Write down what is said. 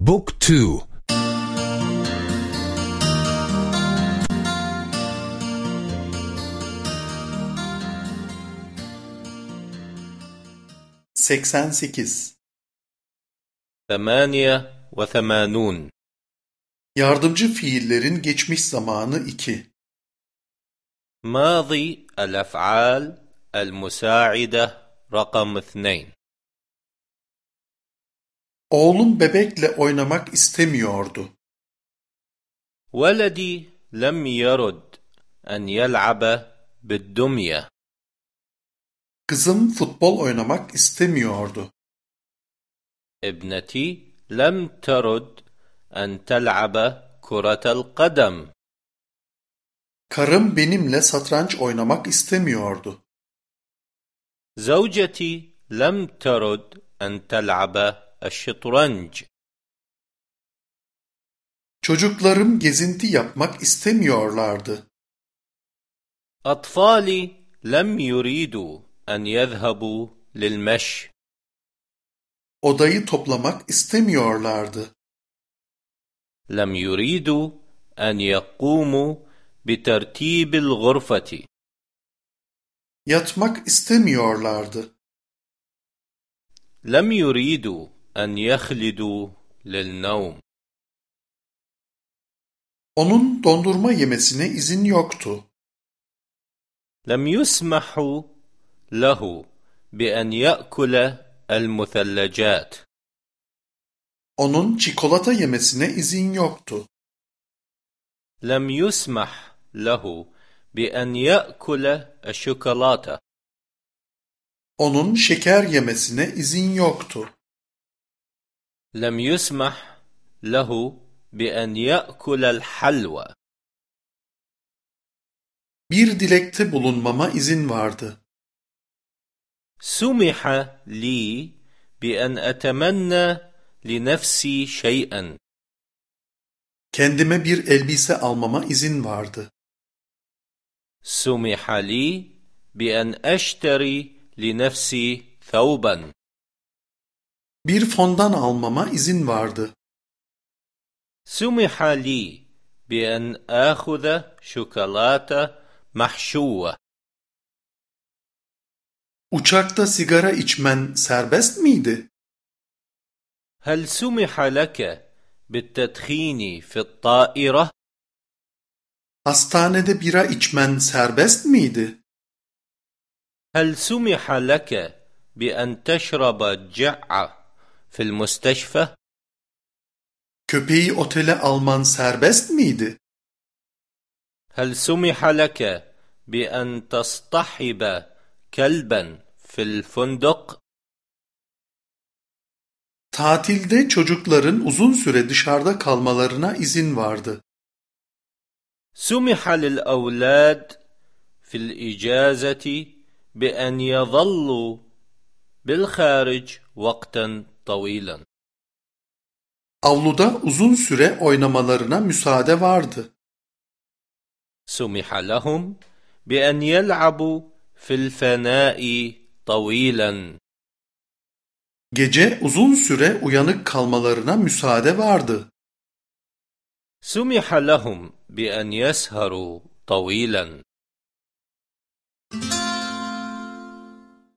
book two. seksen sekiz ثمانية وثمانون Yardımcı fiillerin geçmiş zamanı 2. ماضي الأفعال المساعدة رقم اثنين. Oğlum bebekle oynamak istemiyordu. ولدي لم يرد أن يلعب بالدمية Kızım futbol oynamak istemiyordu. ابنتي لم ترد أن تلعب كرة القدم Karım benimle satranç oynamak istemiyordu. زوجتي لم ترد أن تلعب Eşşıtranc Çocuklarım gezinti yapmak istemiyorlardı. Atfali lem yuridu en yezhebu lilmeş. Odayı toplamak istemiyorlardı. Lem yuridu en yakumu bitertibil gurfeti. Yatmak istemiyorlardı. Lem yuridu أن يخلدوا للنوم Onun dondurma yemesine izin yoktu. لم يسمح له بأن يأكل المثلجات Onun çikolata yemesine izin yoktu. لم يسمح له بأن يأكل الشوكولاتة Onun şeker yemesine izin yoktu. لم يسمح له بأن يأكل الحلوى Bir dilekte bulunmama izin vardı. سمح لي بأن أتمنى لنفسي شيئا Kendime bir elbise almama izin vardı. سمح لي بأن أشتري لنفسي ثوبا Bir fondan almama izin vardı. سمح لي بأن آخذ شوكولاتة محشوة Uçakta sigara içmen serbest miydi? هل سمح لك بالتدخين في الطائرة؟ Hastanede bira içmen serbest miydi? هل سمح لك بأن تشرب الجعة في المستشفى؟ Köpeği otele alman serbest miydi? هل سمح لك بأن تصطحب كلبا في الفندق؟ Tatilde çocukların uzun süre dışarıda kalmalarına izin vardı. سمح للأولاد في الإجازة بأن يظلوا بالخارج وقتا طويلا Avluda uzun süre oynamalarına müsaade vardı. سمح لهم بأن يلعبوا في الفناء طويلا Gece uzun süre uyanık kalmalarına müsaade vardı. سمح لهم بأن يسهروا طويلا